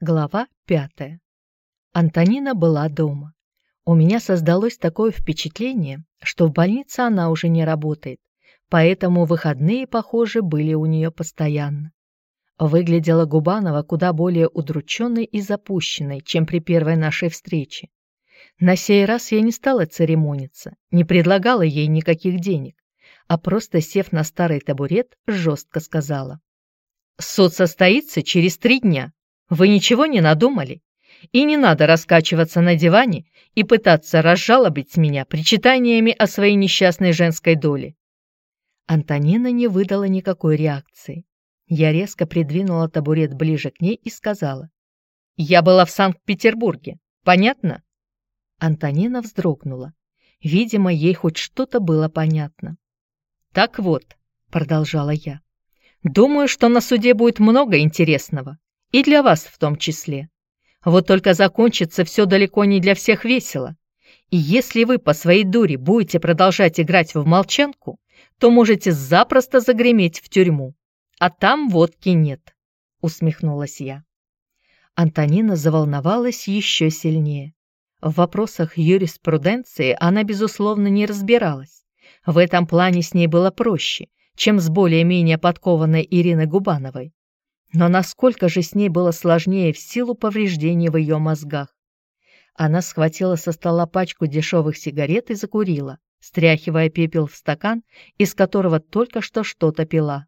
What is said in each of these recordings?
Глава пятая. Антонина была дома. У меня создалось такое впечатление, что в больнице она уже не работает, поэтому выходные, похоже, были у нее постоянно. Выглядела Губанова куда более удрученной и запущенной, чем при первой нашей встрече. На сей раз я не стала церемониться, не предлагала ей никаких денег, а просто, сев на старый табурет, жестко сказала. «Суд состоится через три дня. Вы ничего не надумали? И не надо раскачиваться на диване и пытаться разжалобить меня причитаниями о своей несчастной женской доле. Антонина не выдала никакой реакции. Я резко придвинула табурет ближе к ней и сказала. «Я была в Санкт-Петербурге. Понятно?» Антонина вздрогнула. Видимо, ей хоть что-то было понятно. «Так вот», — продолжала я, — «думаю, что на суде будет много интересного. И для вас в том числе. Вот только закончится все далеко не для всех весело. И если вы по своей дуре будете продолжать играть в молчанку, то можете запросто загреметь в тюрьму. А там водки нет», — усмехнулась я. Антонина заволновалась еще сильнее. В вопросах юриспруденции она, безусловно, не разбиралась. В этом плане с ней было проще, чем с более-менее подкованной Ириной Губановой. Но насколько же с ней было сложнее в силу повреждений в ее мозгах. Она схватила со стола пачку дешевых сигарет и закурила, стряхивая пепел в стакан, из которого только что что-то пила.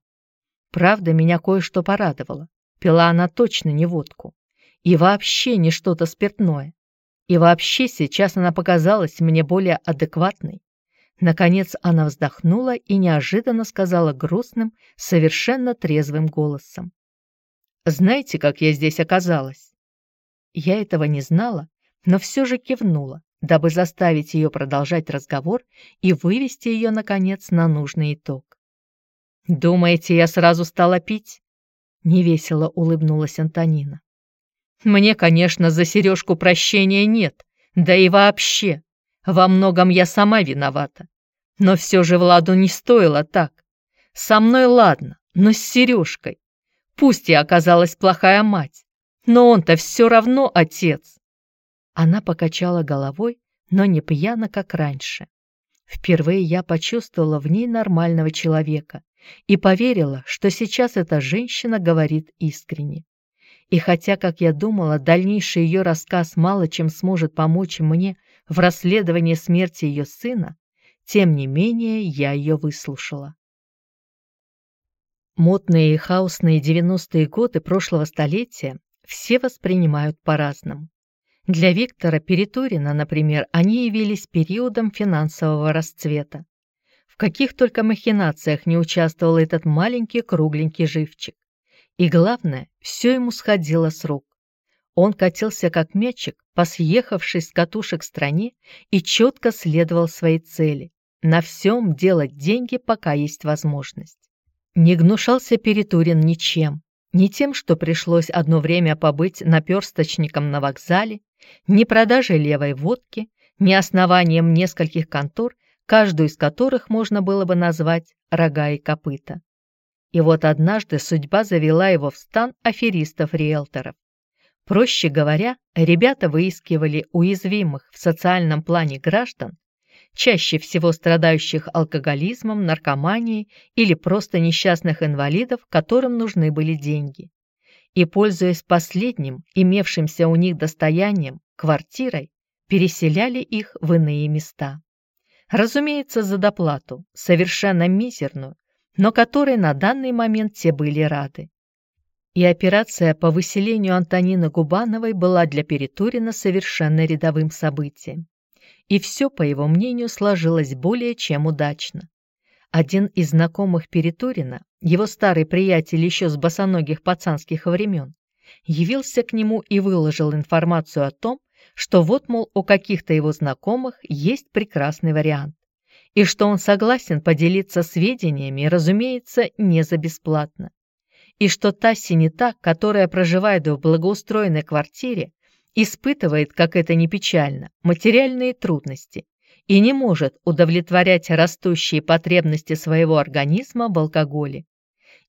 Правда, меня кое-что порадовало. Пила она точно не водку. И вообще не что-то спиртное. И вообще сейчас она показалась мне более адекватной. Наконец она вздохнула и неожиданно сказала грустным, совершенно трезвым голосом. Знаете, как я здесь оказалась?» Я этого не знала, но все же кивнула, дабы заставить ее продолжать разговор и вывести ее, наконец, на нужный итог. «Думаете, я сразу стала пить?» Невесело улыбнулась Антонина. «Мне, конечно, за сережку прощения нет, да и вообще. Во многом я сама виновата. Но все же Владу не стоило так. Со мной ладно, но с сережкой. Пусть я оказалась плохая мать, но он-то все равно отец. Она покачала головой, но не пьяно, как раньше. Впервые я почувствовала в ней нормального человека и поверила, что сейчас эта женщина говорит искренне. И хотя, как я думала, дальнейший ее рассказ мало чем сможет помочь мне в расследовании смерти ее сына, тем не менее я ее выслушала. Модные и хаосные 90-е годы прошлого столетия все воспринимают по-разному. Для Виктора Перетурина, например, они явились периодом финансового расцвета. В каких только махинациях не участвовал этот маленький кругленький живчик. И главное, все ему сходило с рук. Он катился как мячик по съехавшей с катушек стране и четко следовал своей цели – на всем делать деньги, пока есть возможность. Не гнушался Перетурин ничем, ни тем, что пришлось одно время побыть наперсточником на вокзале, ни продажей левой водки, ни основанием нескольких контор, каждую из которых можно было бы назвать «рога и копыта». И вот однажды судьба завела его в стан аферистов-риэлторов. Проще говоря, ребята выискивали уязвимых в социальном плане граждан чаще всего страдающих алкоголизмом, наркоманией или просто несчастных инвалидов, которым нужны были деньги. И, пользуясь последним, имевшимся у них достоянием, квартирой, переселяли их в иные места. Разумеется, за доплату, совершенно мизерную, но которой на данный момент те были рады. И операция по выселению Антонины Губановой была для Перетурина совершенно рядовым событием и все, по его мнению, сложилось более чем удачно. Один из знакомых Перетурина, его старый приятель еще с босоногих пацанских времен, явился к нему и выложил информацию о том, что вот, мол, у каких-то его знакомых есть прекрасный вариант, и что он согласен поделиться сведениями, разумеется, не за бесплатно, и что та синета, которая проживает в благоустроенной квартире, испытывает, как это не печально, материальные трудности и не может удовлетворять растущие потребности своего организма в алкоголе.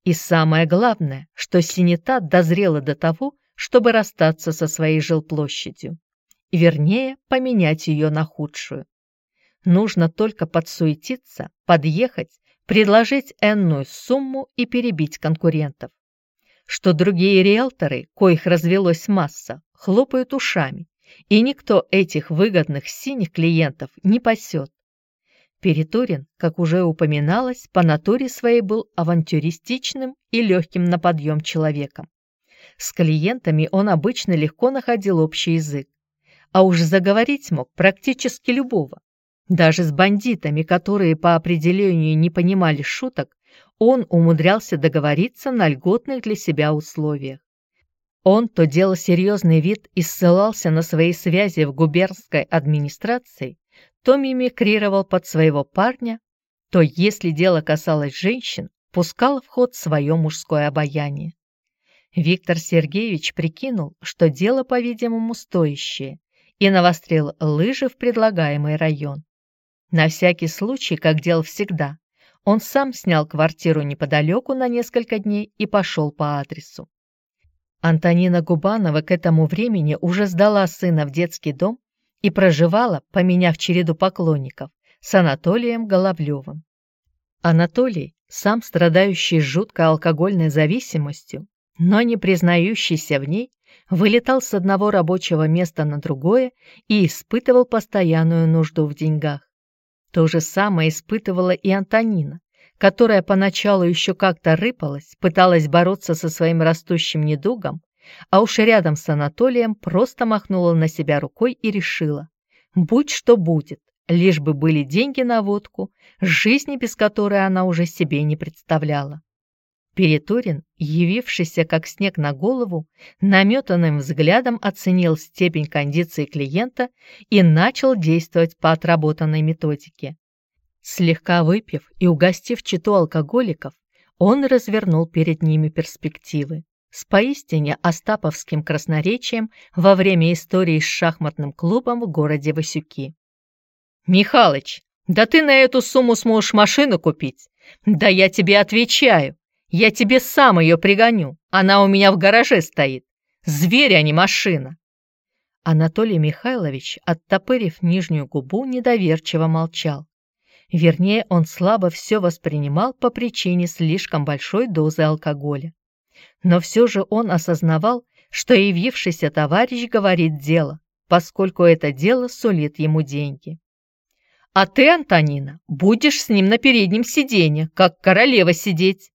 И самое главное, что синета дозрела до того, чтобы расстаться со своей жилплощадью. Вернее, поменять ее на худшую. Нужно только подсуетиться, подъехать, предложить энную сумму и перебить конкурентов. Что другие риэлторы, коих развелось масса, хлопают ушами, и никто этих выгодных синих клиентов не пасет. Перетурин, как уже упоминалось, по натуре своей был авантюристичным и легким на подъем человеком. С клиентами он обычно легко находил общий язык, а уж заговорить мог практически любого. Даже с бандитами, которые по определению не понимали шуток, он умудрялся договориться на льготных для себя условиях. Он то делал серьезный вид и ссылался на свои связи в губернской администрации, то мимикрировал под своего парня, то, если дело касалось женщин, пускал в ход свое мужское обаяние. Виктор Сергеевич прикинул, что дело, по-видимому, стоящее, и навострил лыжи в предлагаемый район. На всякий случай, как делал всегда, он сам снял квартиру неподалеку на несколько дней и пошел по адресу. Антонина Губанова к этому времени уже сдала сына в детский дом и проживала, поменяв череду поклонников, с Анатолием Головлевым. Анатолий, сам страдающий жуткой алкогольной зависимостью, но не признающийся в ней, вылетал с одного рабочего места на другое и испытывал постоянную нужду в деньгах. То же самое испытывала и Антонина, которая поначалу еще как-то рыпалась, пыталась бороться со своим растущим недугом, а уж рядом с Анатолием просто махнула на себя рукой и решила, будь что будет, лишь бы были деньги на водку, жизни без которой она уже себе не представляла. Перетурин, явившийся как снег на голову, наметанным взглядом оценил степень кондиции клиента и начал действовать по отработанной методике. Слегка выпив и угостив читу алкоголиков, он развернул перед ними перспективы. С поистине остаповским красноречием во время истории с шахматным клубом в городе Васюки. «Михалыч, да ты на эту сумму сможешь машину купить? Да я тебе отвечаю, я тебе сам ее пригоню, она у меня в гараже стоит. Зверь, а не машина!» Анатолий Михайлович, оттопырив нижнюю губу, недоверчиво молчал. Вернее, он слабо все воспринимал по причине слишком большой дозы алкоголя. Но все же он осознавал, что явившийся товарищ говорит дело, поскольку это дело сулит ему деньги. «А ты, Антонина, будешь с ним на переднем сиденье, как королева сидеть»,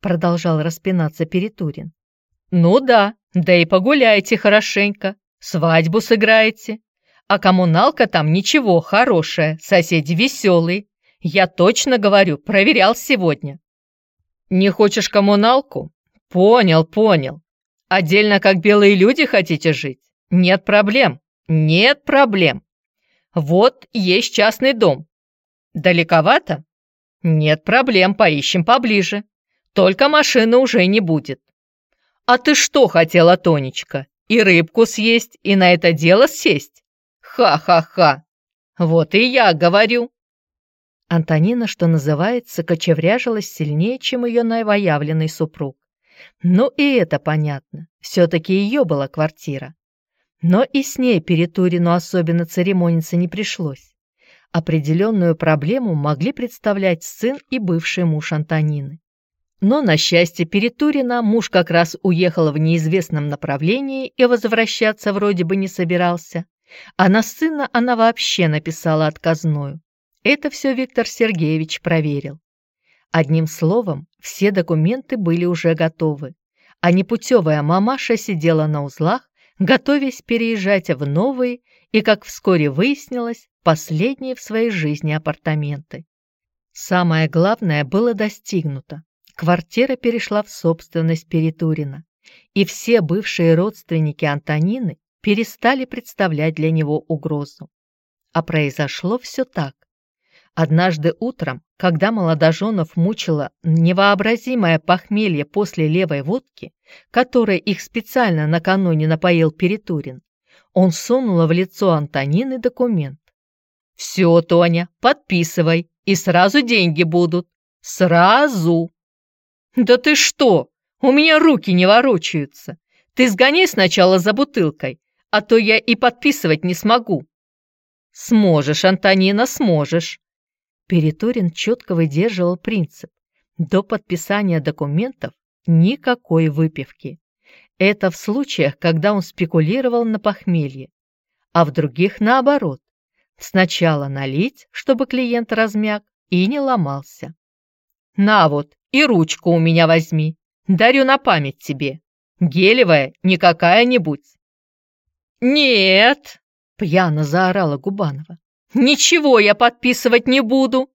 продолжал распинаться Перетурин. «Ну да, да и погуляйте хорошенько, свадьбу сыграете. А коммуналка там ничего, хорошая, соседи веселые. Я точно говорю, проверял сегодня». «Не хочешь коммуналку? Понял, понял. Отдельно как белые люди хотите жить? Нет проблем, нет проблем. Вот есть частный дом. Далековато? Нет проблем, поищем поближе. Только машины уже не будет. А ты что хотела, Тонечка? И рыбку съесть, и на это дело сесть? Ха-ха-ха. Вот и я говорю. Антонина, что называется, кочевряжилась сильнее, чем ее новоявленный супруг. Ну и это понятно, все-таки ее была квартира. Но и с ней Перетурину особенно церемониться не пришлось. Определенную проблему могли представлять сын и бывший муж Антонины. Но, на счастье Перетурина, муж как раз уехал в неизвестном направлении и возвращаться вроде бы не собирался, а на сына она вообще написала отказную. Это все Виктор Сергеевич проверил. Одним словом, все документы были уже готовы, а непутевая мамаша сидела на узлах, готовясь переезжать в новые и, как вскоре выяснилось, последние в своей жизни апартаменты. Самое главное было достигнуто. Квартира перешла в собственность Перетурина, и все бывшие родственники Антонины перестали представлять для него угрозу. А произошло все так. Однажды утром, когда молодоженов мучило невообразимое похмелье после левой водки, которой их специально накануне напоил Перетурин, он сунул в лицо Антонины документ. «Все, Тоня, подписывай, и сразу деньги будут. Сразу!» «Да ты что? У меня руки не ворочаются. Ты сгони сначала за бутылкой, а то я и подписывать не смогу». «Сможешь, Антонина, сможешь». Переторин четко выдерживал принцип. До подписания документов никакой выпивки. Это в случаях, когда он спекулировал на похмелье, а в других наоборот. Сначала налить, чтобы клиент размяк и не ломался. «На вот, и ручку у меня возьми, дарю на память тебе. Гелевая, не какая-нибудь». «Нет!» — пьяно заорала Губанова. «Ничего я подписывать не буду!»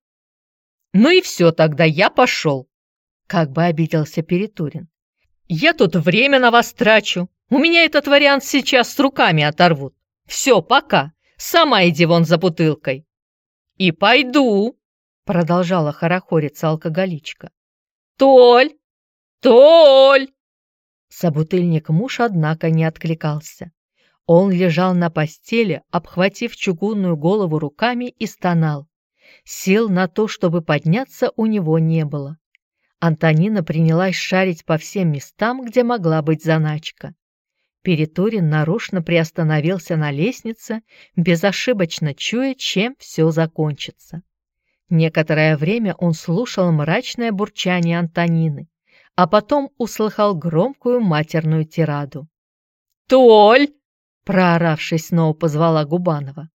«Ну и все тогда, я пошел!» Как бы обиделся Перетурин. «Я тут время на вас трачу. У меня этот вариант сейчас с руками оторвут. Все, пока. Сама иди вон за бутылкой». «И пойду!» Продолжала хорохориться алкоголичка. «Толь! Толь!» Собутыльник муж, однако, не откликался. Он лежал на постели, обхватив чугунную голову руками и стонал. Сил на то, чтобы подняться, у него не было. Антонина принялась шарить по всем местам, где могла быть заначка. Перетурин нарочно приостановился на лестнице, безошибочно чуя, чем все закончится. Некоторое время он слушал мрачное бурчание Антонины, а потом услыхал громкую матерную тираду. «Толь!» — прооравшись, снова позвала Губанова.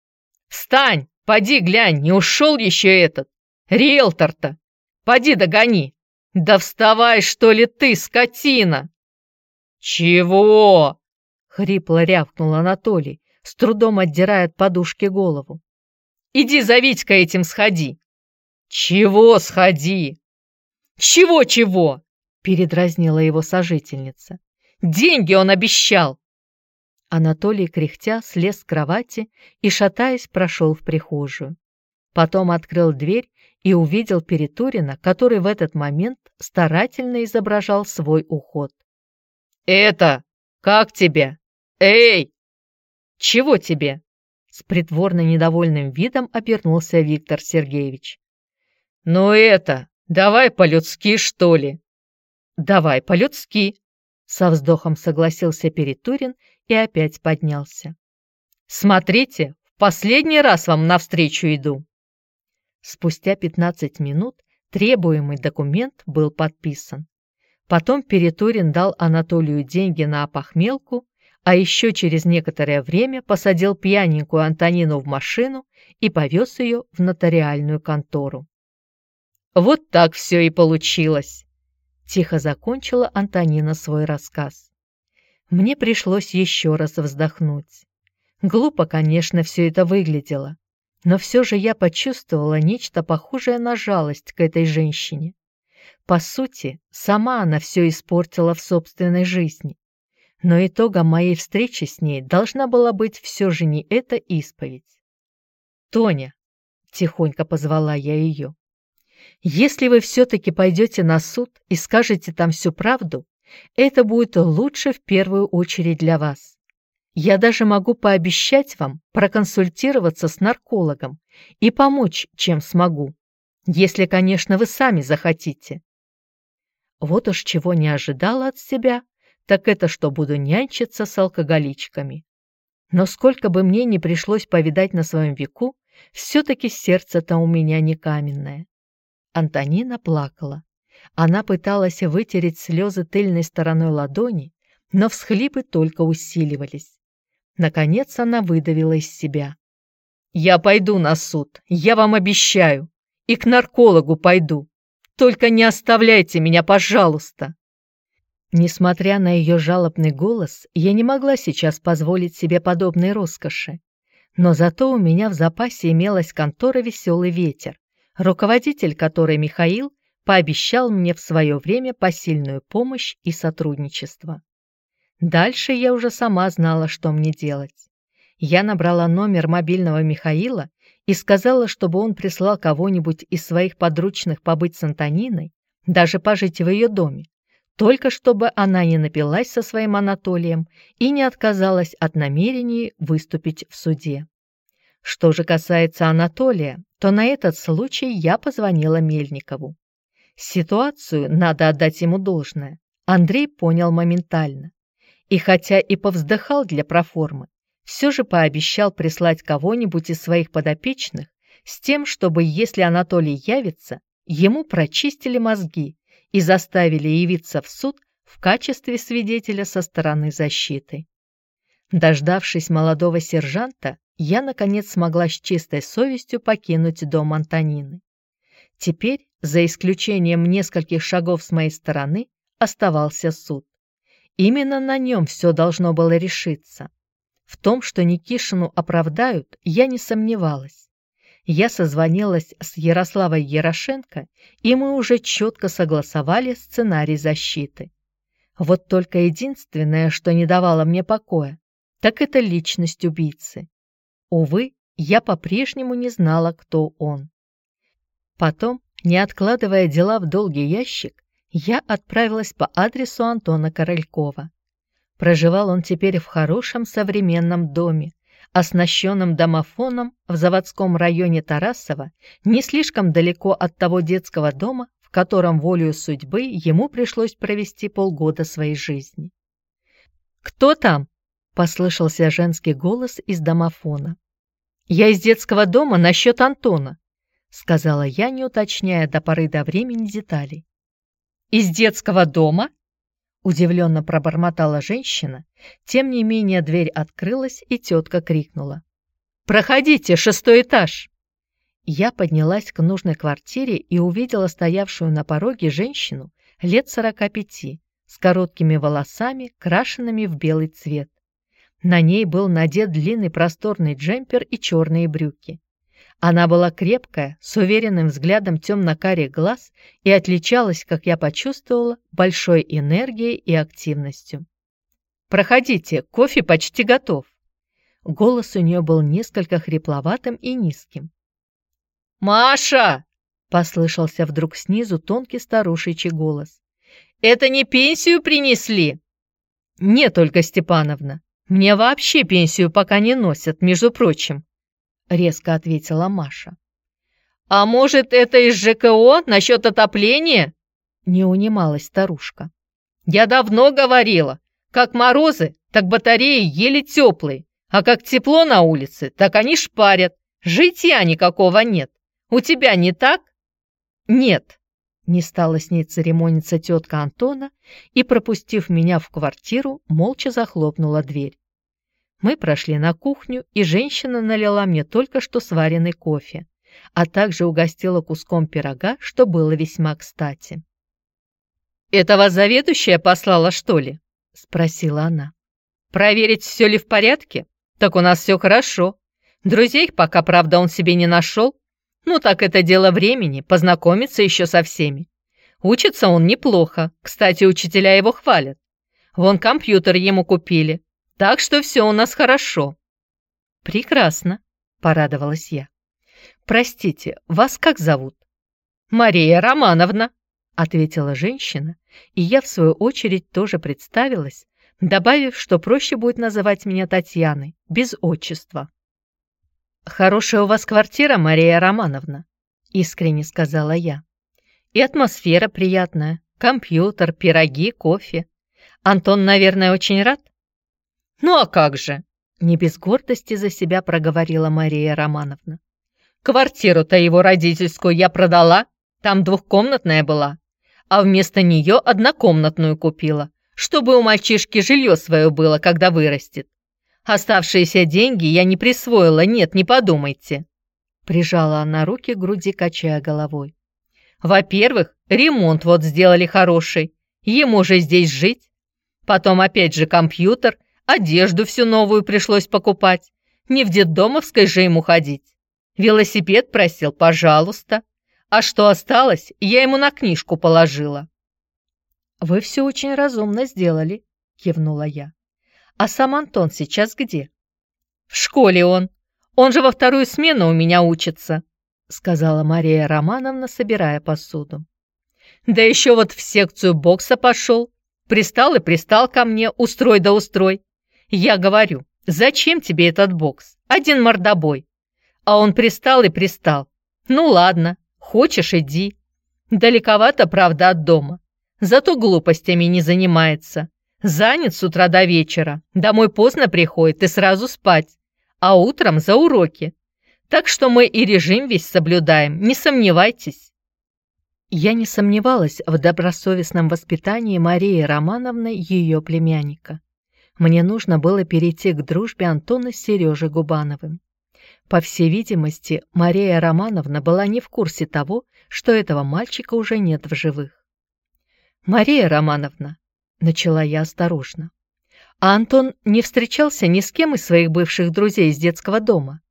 «Встань! Поди глянь, не ушел еще этот! Риэлтор-то! Поди догони! Да вставай, что ли ты, скотина!» «Чего?» — хрипло рявкнул Анатолий, с трудом отдирая от подушки голову. «Иди за Витькой этим сходи!» «Чего сходи?» «Чего-чего?» — передразнила его сожительница. «Деньги он обещал!» Анатолий, кряхтя, слез с кровати и, шатаясь, прошел в прихожую. Потом открыл дверь и увидел Перетурина, который в этот момент старательно изображал свой уход. «Это! Как тебе? Эй!» «Чего тебе?» С притворно недовольным видом обернулся Виктор Сергеевич. «Ну это, давай по-людски, что ли?» «Давай по-людски», — со вздохом согласился Перетурин и опять поднялся. «Смотрите, в последний раз вам навстречу иду». Спустя 15 минут требуемый документ был подписан. Потом Перетурин дал Анатолию деньги на опохмелку, а еще через некоторое время посадил пьяненькую Антонину в машину и повез ее в нотариальную контору. Вот так все и получилось. Тихо закончила Антонина свой рассказ. Мне пришлось еще раз вздохнуть. Глупо, конечно, все это выглядело, но все же я почувствовала нечто похожее на жалость к этой женщине. По сути, сама она все испортила в собственной жизни. Но итогом моей встречи с ней должна была быть все же не эта исповедь. «Тоня!» — тихонько позвала я ее. Если вы все-таки пойдете на суд и скажете там всю правду, это будет лучше в первую очередь для вас. Я даже могу пообещать вам проконсультироваться с наркологом и помочь, чем смогу, если, конечно, вы сами захотите. Вот уж чего не ожидала от себя, так это что буду нянчиться с алкоголичками. Но сколько бы мне ни пришлось повидать на своем веку, все-таки сердце-то у меня не каменное. Антонина плакала. Она пыталась вытереть слезы тыльной стороной ладони, но всхлипы только усиливались. Наконец она выдавила из себя. «Я пойду на суд, я вам обещаю, и к наркологу пойду. Только не оставляйте меня, пожалуйста!» Несмотря на ее жалобный голос, я не могла сейчас позволить себе подобной роскоши. Но зато у меня в запасе имелась контора «Веселый ветер», руководитель которой Михаил пообещал мне в свое время посильную помощь и сотрудничество. Дальше я уже сама знала, что мне делать. Я набрала номер мобильного Михаила и сказала, чтобы он прислал кого-нибудь из своих подручных побыть с Антониной, даже пожить в ее доме, только чтобы она не напилась со своим Анатолием и не отказалась от намерений выступить в суде. Что же касается Анатолия, то на этот случай я позвонила Мельникову. Ситуацию, надо отдать ему должное, Андрей понял моментально. И хотя и повздыхал для проформы, все же пообещал прислать кого-нибудь из своих подопечных с тем, чтобы, если Анатолий явится, ему прочистили мозги и заставили явиться в суд в качестве свидетеля со стороны защиты. Дождавшись молодого сержанта, я, наконец, смогла с чистой совестью покинуть дом Антонины. Теперь, за исключением нескольких шагов с моей стороны, оставался суд. Именно на нем все должно было решиться. В том, что Никишину оправдают, я не сомневалась. Я созвонилась с Ярославой Ярошенко, и мы уже четко согласовали сценарий защиты. Вот только единственное, что не давало мне покоя, так это личность убийцы. Увы, я по-прежнему не знала, кто он. Потом, не откладывая дела в долгий ящик, я отправилась по адресу Антона Королькова. Проживал он теперь в хорошем современном доме, оснащенном домофоном в заводском районе Тарасова, не слишком далеко от того детского дома, в котором волею судьбы ему пришлось провести полгода своей жизни. «Кто там?» — послышался женский голос из домофона. «Я из детского дома насчет Антона», — сказала я, не уточняя до поры до времени деталей. «Из детского дома?» Удивленно пробормотала женщина, тем не менее дверь открылась, и тетка крикнула. «Проходите, шестой этаж!» Я поднялась к нужной квартире и увидела стоявшую на пороге женщину лет сорока пяти, с короткими волосами, крашенными в белый цвет. На ней был надет длинный просторный джемпер и черные брюки. Она была крепкая, с уверенным взглядом темно-карих глаз и отличалась, как я почувствовала, большой энергией и активностью. «Проходите, кофе почти готов». Голос у нее был несколько хрипловатым и низким. «Маша!» — послышался вдруг снизу тонкий старушечий голос. «Это не пенсию принесли?» «Не только, Степановна. Мне вообще пенсию пока не носят, между прочим. — резко ответила Маша. «А может, это из ЖКО насчет отопления?» — не унималась старушка. «Я давно говорила, как морозы, так батареи еле теплые, а как тепло на улице, так они шпарят. Житья никакого нет. У тебя не так?» «Нет», — не стала с ней церемониться тетка Антона и, пропустив меня в квартиру, молча захлопнула дверь. Мы прошли на кухню, и женщина налила мне только что сваренный кофе, а также угостила куском пирога, что было весьма кстати. «Это вас заведующая послала, что ли?» — спросила она. «Проверить, все ли в порядке? Так у нас все хорошо. Друзей пока, правда, он себе не нашел. Ну так это дело времени, познакомиться еще со всеми. Учится он неплохо, кстати, учителя его хвалят. Вон компьютер ему купили, так что все у нас хорошо». «Прекрасно», — порадовалась я. «Простите, вас как зовут?» «Мария Романовна», — ответила женщина, и я, в свою очередь, тоже представилась, добавив, что проще будет называть меня Татьяной, без отчества. «Хорошая у вас квартира, Мария Романовна», — искренне сказала я. «И атмосфера приятная, компьютер, пироги, кофе. Антон, наверное, очень рад?» «Ну а как же?» — не без гордости за себя проговорила Мария Романовна. «Квартиру-то его родительскую я продала, там двухкомнатная была, а вместо нее однокомнатную купила, чтобы у мальчишки жилье свое было, когда вырастет. Оставшиеся деньги я не присвоила, нет, не подумайте». Прижала она руки к груди, качая головой. «Во-первых, ремонт вот сделали хороший, ему же здесь жить. Потом опять же компьютер Одежду всю новую пришлось покупать. Не в детдомовской же ему ходить. Велосипед просил, пожалуйста. А что осталось, я ему на книжку положила. «Вы все очень разумно сделали», — кивнула я. «А сам Антон сейчас где?» «В школе он. Он же во вторую смену у меня учится», — сказала Мария Романовна, собирая посуду. «Да еще вот в секцию бокса пошел. Пристал и пристал ко мне, устрой да устрой. Я говорю, зачем тебе этот бокс? Один мордобой. А он пристал и пристал. Ну ладно, хочешь иди. Далековато, правда, от дома. Зато глупостями не занимается. Занят с утра до вечера, домой поздно приходит и сразу спать, а утром за уроки. Так что мы и режим весь соблюдаем, не сомневайтесь». Я не сомневалась в добросовестном воспитании Марии Романовны ее племянника. Мне нужно было перейти к дружбе Антона с Сережей Губановым. По всей видимости, Мария Романовна была не в курсе того, что этого мальчика уже нет в живых. «Мария Романовна», — начала я осторожно, «а Антон не встречался ни с кем из своих бывших друзей из детского дома?»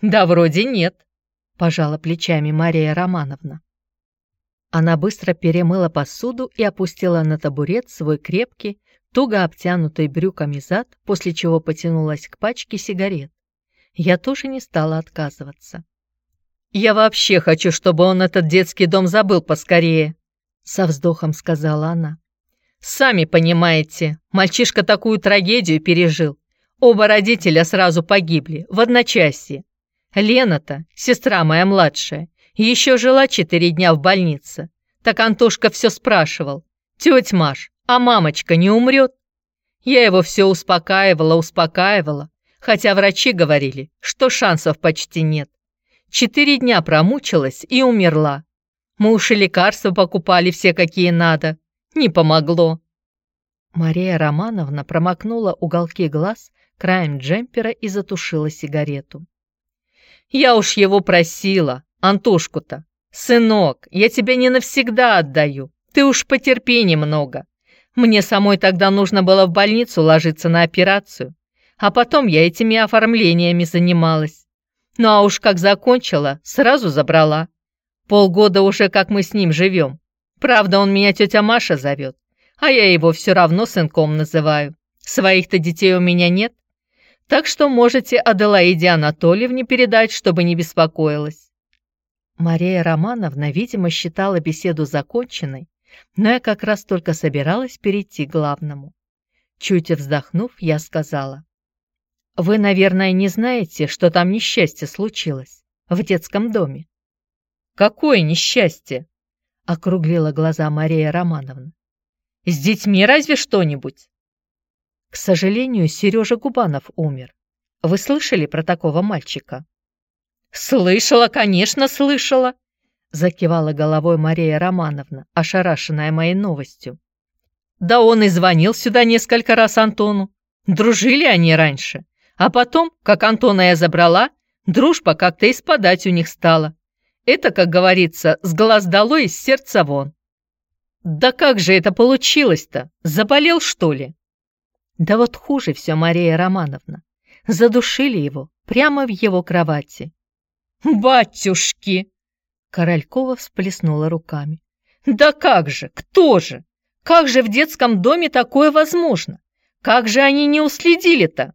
«Да вроде нет», — пожала плечами Мария Романовна. Она быстро перемыла посуду и опустила на табурет свой крепкий, туго обтянутый брюками зад, после чего потянулась к пачке сигарет. Я тоже не стала отказываться. «Я вообще хочу, чтобы он этот детский дом забыл поскорее», — со вздохом сказала она. «Сами понимаете, мальчишка такую трагедию пережил. Оба родителя сразу погибли, в одночасье. Лена-то, сестра моя младшая, еще жила четыре дня в больнице. Так Антошка все спрашивал. «Тетя Маш, а мамочка не умрет?» Я его все успокаивала, успокаивала, хотя врачи говорили, что шансов почти нет. Четыре дня промучилась и умерла. Мы уж и лекарства покупали все, какие надо. Не помогло. Мария Романовна промокнула уголки глаз краем джемпера и затушила сигарету. Я уж его просила, Антошку-то. Сынок, я тебя не навсегда отдаю. Ты уж потерпи немного. Мне самой тогда нужно было в больницу ложиться на операцию, а потом я этими оформлениями занималась. Ну а уж как закончила, сразу забрала. Полгода уже как мы с ним живем. Правда, он меня тетя Маша зовет, а я его все равно сынком называю. Своих-то детей у меня нет, так что можете Аделаиде Анатольевне передать, чтобы не беспокоилась». Мария Романовна, видимо, считала беседу законченной, но я как раз только собиралась перейти к главному. Чуть вздохнув, я сказала. «Вы, наверное, не знаете, что там несчастье случилось в детском доме?» «Какое несчастье?» — округлила глаза Мария Романовна. «С детьми разве что-нибудь?» К сожалению, Сережа Губанов умер. Вы слышали про такого мальчика? Слышала, конечно, слышала, закивала головой Мария Романовна, ошарашенная моей новостью. Да он и звонил сюда несколько раз Антону. Дружили они раньше. А потом, как Антона я забрала, дружба как-то испадать у них стала. Это, как говорится, с глаз долой, из сердца вон. Да как же это получилось-то? Заболел, что ли? Да вот хуже все, Мария Романовна. Задушили его прямо в его кровати. «Батюшки!» Королькова всплеснула руками. «Да как же? Кто же? Как же в детском доме такое возможно? Как же они не уследили-то?»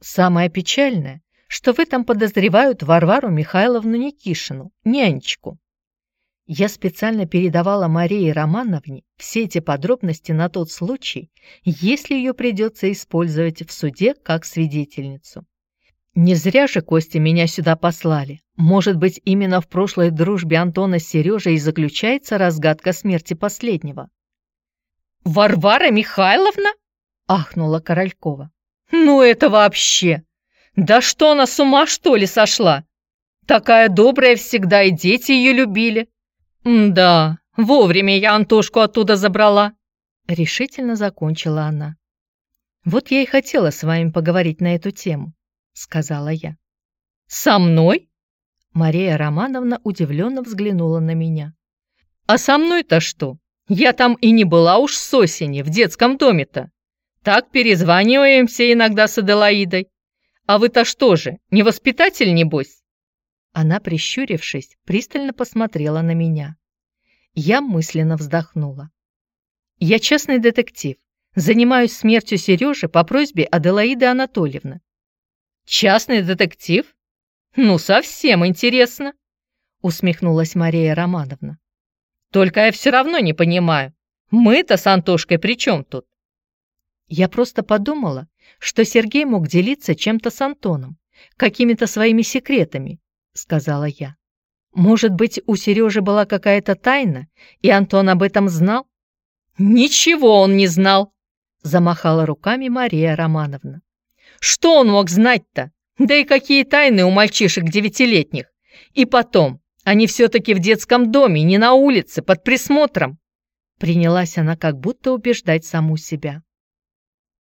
Самое печальное, что в этом подозревают Варвару Михайловну Никишину, нянечку. Я специально передавала Марии Романовне все эти подробности на тот случай, если ее придется использовать в суде как свидетельницу. Не зря же Костя меня сюда послали. Может быть, именно в прошлой дружбе Антона с Сережей и заключается разгадка смерти последнего. «Варвара Михайловна?» — ахнула Королькова. «Ну это вообще! Да что она с ума, что ли, сошла? Такая добрая всегда, и дети ее любили. «Да, вовремя я Антошку оттуда забрала», — решительно закончила она. «Вот я и хотела с вами поговорить на эту тему», — сказала я. «Со мной?» Мария Романовна удивленно взглянула на меня. «А со мной-то что? Я там и не была уж с осени, в детском доме-то. Так перезваниваемся иногда с Аделаидой. А вы-то что же, не воспитатель, небось?» Она, прищурившись, пристально посмотрела на меня. Я мысленно вздохнула. «Я частный детектив. Занимаюсь смертью Сережи по просьбе Аделаиды Анатольевны». «Частный детектив? Ну, совсем интересно!» усмехнулась Мария Романовна. «Только я все равно не понимаю, мы-то с Антошкой при чем тут?» Я просто подумала, что Сергей мог делиться чем-то с Антоном, какими-то своими секретами, сказала я. Может быть, у Сережи была какая-то тайна, и Антон об этом знал? Ничего он не знал, замахала руками Мария Романовна. «Что он мог знать-то? Да и какие тайны у мальчишек девятилетних? И потом, они все-таки в детском доме, не на улице, под присмотром». Принялась она как будто убеждать саму себя.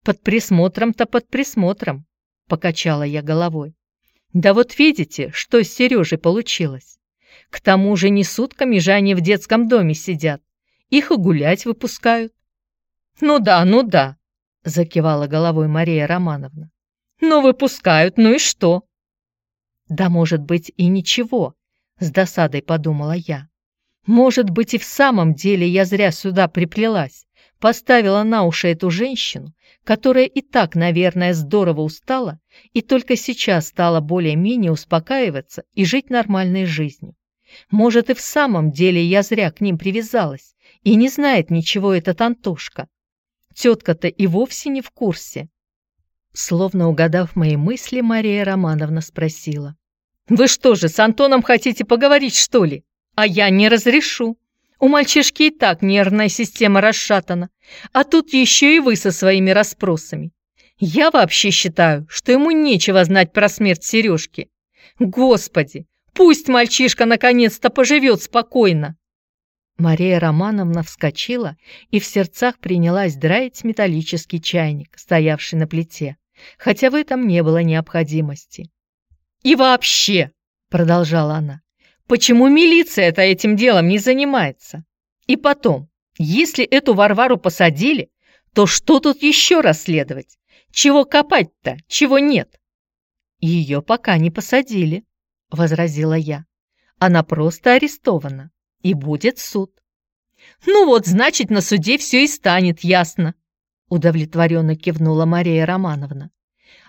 «Под присмотром-то под присмотром», — покачала я головой. «Да вот видите, что с Сережей получилось. К тому же не сутками же они в детском доме сидят. Их и гулять выпускают». «Ну да, ну да», — закивала головой Мария Романовна. «Ну выпускают, ну и что?» «Да может быть и ничего», — с досадой подумала я. «Может быть и в самом деле я зря сюда приплелась, поставила на уши эту женщину, которая и так, наверное, здорово устала и только сейчас стала более-менее успокаиваться и жить нормальной жизнью. Может, и в самом деле я зря к ним привязалась и не знает ничего этот Антошка. Тетка-то и вовсе не в курсе. Словно угадав мои мысли, Мария Романовна спросила. «Вы что же, с Антоном хотите поговорить, что ли? А я не разрешу. У мальчишки и так нервная система расшатана, а тут еще и вы со своими расспросами. Я вообще считаю, что ему нечего знать про смерть Сережки. Господи, пусть мальчишка наконец-то поживет спокойно. Мария Романовна вскочила и в сердцах принялась драить металлический чайник, стоявший на плите, хотя в этом не было необходимости. «И вообще!» — продолжала она. «Почему милиция-то этим делом не занимается? И потом, если эту Варвару посадили, то что тут еще расследовать? Чего копать-то, чего нет?» «Ее пока не посадили», — возразила я. «Она просто арестована, и будет суд». «Ну вот, значит, на суде все и станет ясно», — удовлетворенно кивнула Мария Романовна.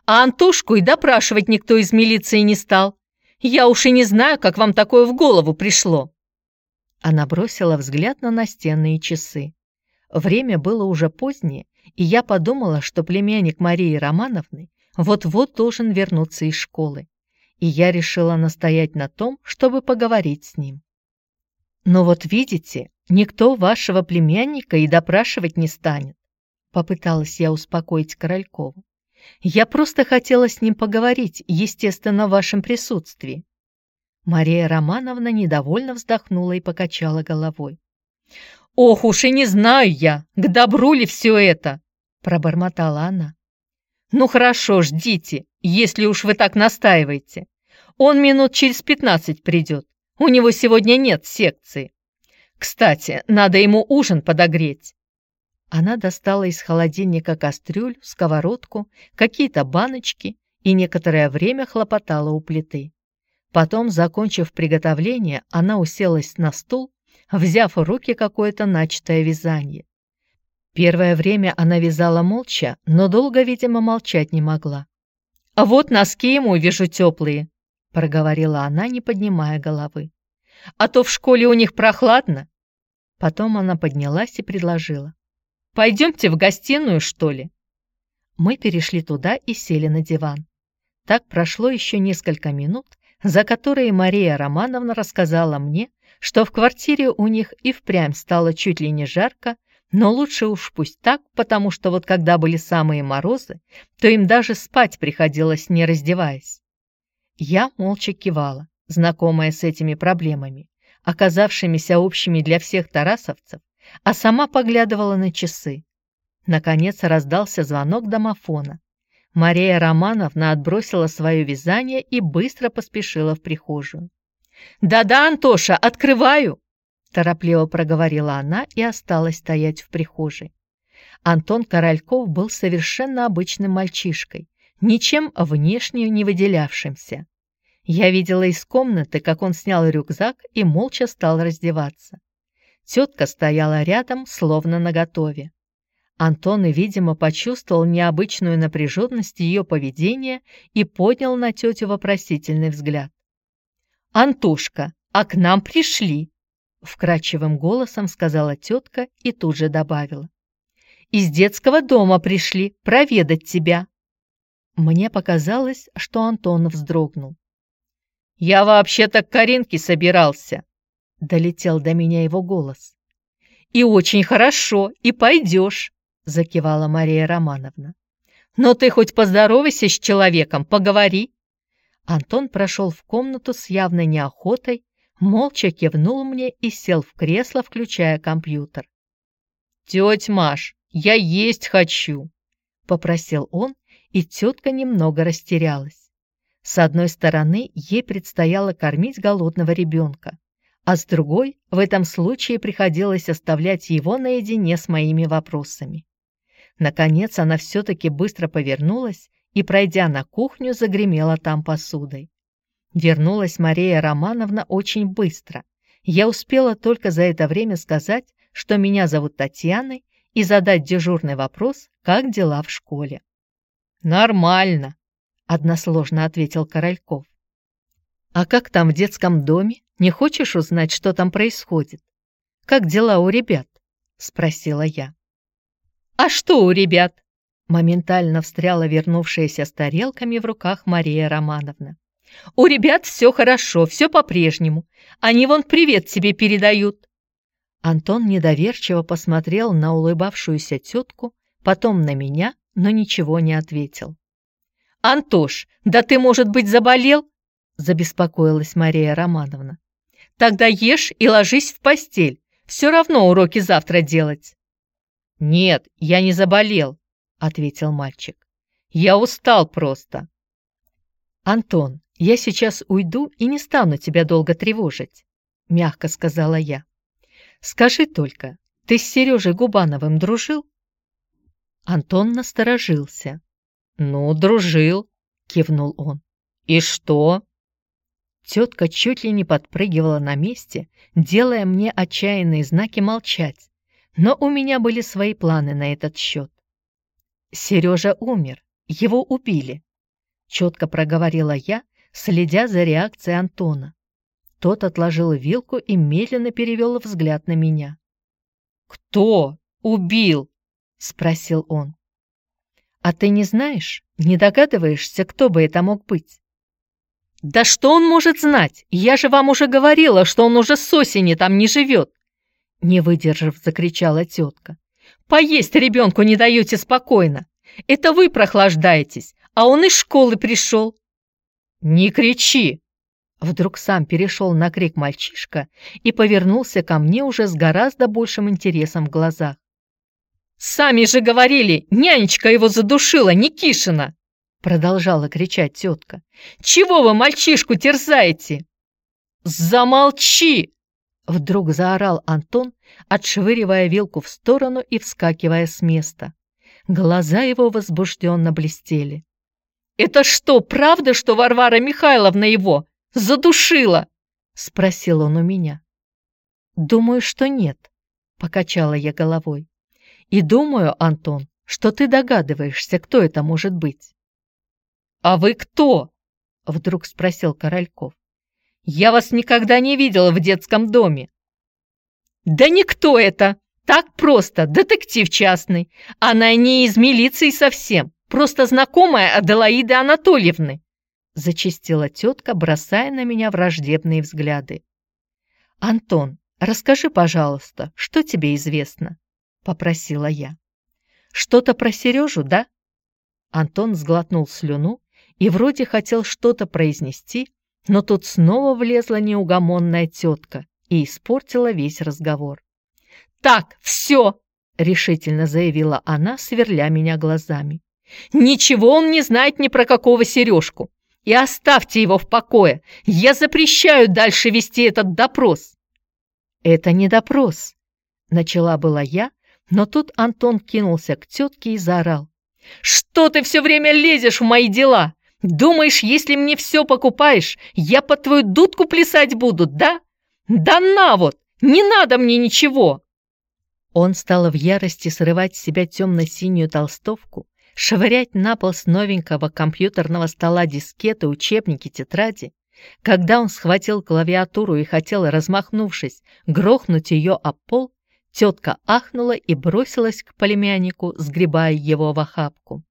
«А Антошку и допрашивать никто из милиции не стал. Я уж и не знаю, как вам такое в голову пришло». Она бросила взгляд на настенные часы. Время было уже позднее, и я подумала, что племянник Марии Романовны вот-вот должен вернуться из школы, и я решила настоять на том, чтобы поговорить с ним. «Но вот видите, никто вашего племянника и допрашивать не станет», попыталась я успокоить Королькову. «Я просто хотела с ним поговорить, естественно, в вашем присутствии. Мария Романовна недовольно вздохнула и покачала головой. «Ох уж и не знаю я, к добру ли все это!» – пробормотала она. «Ну хорошо, ждите, если уж вы так настаиваете. Он минут через пятнадцать придет. У него сегодня нет секции. Кстати, надо ему ужин подогреть». Она достала из холодильника кастрюль, сковородку, какие-то баночки и некоторое время хлопотала у плиты. Потом, закончив приготовление, она уселась на стул, взяв в руки какое-то начатое вязание. Первое время она вязала молча, но долго, видимо, молчать не могла. «А вот носки ему вижу теплые», — проговорила она, не поднимая головы. «А то в школе у них прохладно». Потом она поднялась и предложила. «Пойдемте в гостиную, что ли?» Мы перешли туда и сели на диван. Так прошло еще несколько минут, за которые Мария Романовна рассказала мне, что в квартире у них и впрямь стало чуть ли не жарко, но лучше уж пусть так, потому что вот когда были самые морозы, то им даже спать приходилось, не раздеваясь. Я молча кивала, знакомая с этими проблемами, оказавшимися общими для всех тарасовцев, а сама поглядывала на часы. Наконец раздался звонок домофона. Мария Романовна отбросила свое вязание и быстро поспешила в прихожую. «Да-да, Антоша, открываю!» Торопливо проговорила она и осталась стоять в прихожей. Антон Корольков был совершенно обычным мальчишкой, ничем внешне не выделявшимся. Я видела из комнаты, как он снял рюкзак и молча стал раздеваться. Тетка стояла рядом, словно наготове. Антон, видимо, почувствовал необычную напряженность ее поведения и поднял на тетю вопросительный взгляд. «Антошка, а к нам пришли!» Вкрадчивым голосом сказала тетка и тут же добавила. «Из детского дома пришли проведать тебя!» Мне показалось, что Антон вздрогнул. «Я вообще-то к Каринке собирался!» Долетел до меня его голос. «И очень хорошо, и пойдешь!» закивала Мария Романовна. «Но ты хоть поздоровайся с человеком, поговори!» Антон прошел в комнату с явной неохотой, молча кивнул мне и сел в кресло, включая компьютер. «Тетя Маш, я есть хочу!» — попросил он, и тетка немного растерялась. С одной стороны, ей предстояло кормить голодного ребенка, а с другой, в этом случае приходилось оставлять его наедине с моими вопросами. Наконец она все-таки быстро повернулась и, пройдя на кухню, загремела там посудой. Вернулась Мария Романовна очень быстро. Я успела только за это время сказать, что меня зовут Татьяной, и задать дежурный вопрос, как дела в школе. «Нормально», — односложно ответил Корольков. «А как там в детском доме? Не хочешь узнать, что там происходит? Как дела у ребят?» — спросила я. «А что у ребят?» Моментально встряла вернувшаяся с тарелками в руках Мария Романовна. «У ребят все хорошо, все по-прежнему. Они вон привет тебе передают». Антон недоверчиво посмотрел на улыбавшуюся тетку, потом на меня, но ничего не ответил. «Антош, да ты, может быть, заболел?» забеспокоилась Мария Романовна. «Тогда ешь и ложись в постель. Все равно уроки завтра делать». «Нет, я не заболел», — ответил мальчик. «Я устал просто». «Антон, я сейчас уйду и не стану тебя долго тревожить», — мягко сказала я. «Скажи только, ты с Сережей Губановым дружил?» Антон насторожился. «Ну, дружил», — кивнул он. «И что?» Тетка чуть ли не подпрыгивала на месте, делая мне отчаянные знаки молчать, но у меня были свои планы на этот счет. Сережа умер, его убили. Четко проговорила я, следя за реакцией Антона. Тот отложил вилку и медленно перевел взгляд на меня. «Кто убил?» — спросил он. «А ты не знаешь, не догадываешься, кто бы это мог быть?» «Да что он может знать? Я же вам уже говорила, что он уже с осени там не живет!» Не выдержав, закричала тетка. Поесть ребенку не даете спокойно. Это вы прохлаждаетесь, а он из школы пришел. Не кричи! Вдруг сам перешел на крик мальчишка и повернулся ко мне уже с гораздо большим интересом в глазах. «Сами же говорили, нянечка его задушила, Никишина!» Продолжала кричать тетка. «Чего вы мальчишку терзаете?» «Замолчи!» Вдруг заорал Антон, отшвыривая вилку в сторону и вскакивая с места. Глаза его возбужденно блестели. «Это что, правда, что Варвара Михайловна его задушила?» — спросил он у меня. «Думаю, что нет», — покачала я головой. «И думаю, Антон, что ты догадываешься, кто это может быть». «А вы кто?» — вдруг спросил Корольков. Я вас никогда не видела в детском доме». «Да никто это! Так просто, детектив частный. Она не из милиции совсем, просто знакомая Аделаиды Анатольевны», зачистила тетка, бросая на меня враждебные взгляды. «Антон, расскажи, пожалуйста, что тебе известно?» попросила я. «Что-то про Сережу, да?» Антон сглотнул слюну и вроде хотел что-то произнести, но тут снова влезла неугомонная тетка и испортила весь разговор. «Так, все!» — решительно заявила она, сверля меня глазами. «Ничего он не знает ни про какого сережку. И оставьте его в покое. Я запрещаю дальше вести этот допрос». «Это не допрос», — начала была я, но тут Антон кинулся к тетке и заорал. «Что ты все время лезешь в мои дела? Думаешь, если мне все покупаешь, я под твою дудку плясать буду, да? Да на вот, не надо мне ничего!» Он стал в ярости срывать с себя темно-синюю толстовку, швырять на пол с новенького компьютерного стола дискеты, учебники, тетради. Когда он схватил клавиатуру и хотел, размахнувшись, грохнуть ее об пол, тетка ахнула и бросилась к племяннику, сгребая его в охапку.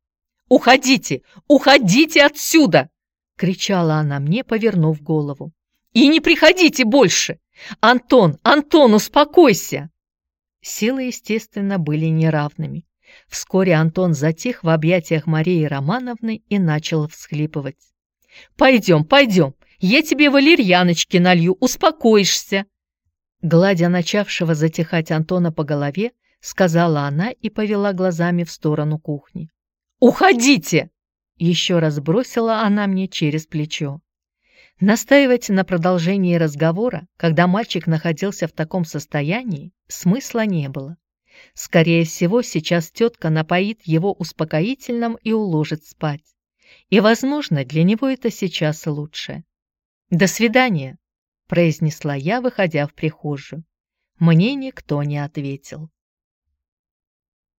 «Уходите! Уходите отсюда!» — кричала она мне, повернув голову. «И не приходите больше! Антон, Антон, успокойся!» Силы, естественно, были неравными. Вскоре Антон затих в объятиях Марии Романовны и начал всхлипывать. «Пойдем, пойдем, я тебе валерьяночки налью, успокоишься!» Гладя начавшего затихать Антона по голове, сказала она и повела глазами в сторону кухни. «Уходите!» Еще раз бросила она мне через плечо. Настаивать на продолжении разговора, когда мальчик находился в таком состоянии, смысла не было. Скорее всего, сейчас тетка напоит его успокоительным и уложит спать. И, возможно, для него это сейчас лучше. «До свидания», — произнесла я, выходя в прихожую. Мне никто не ответил.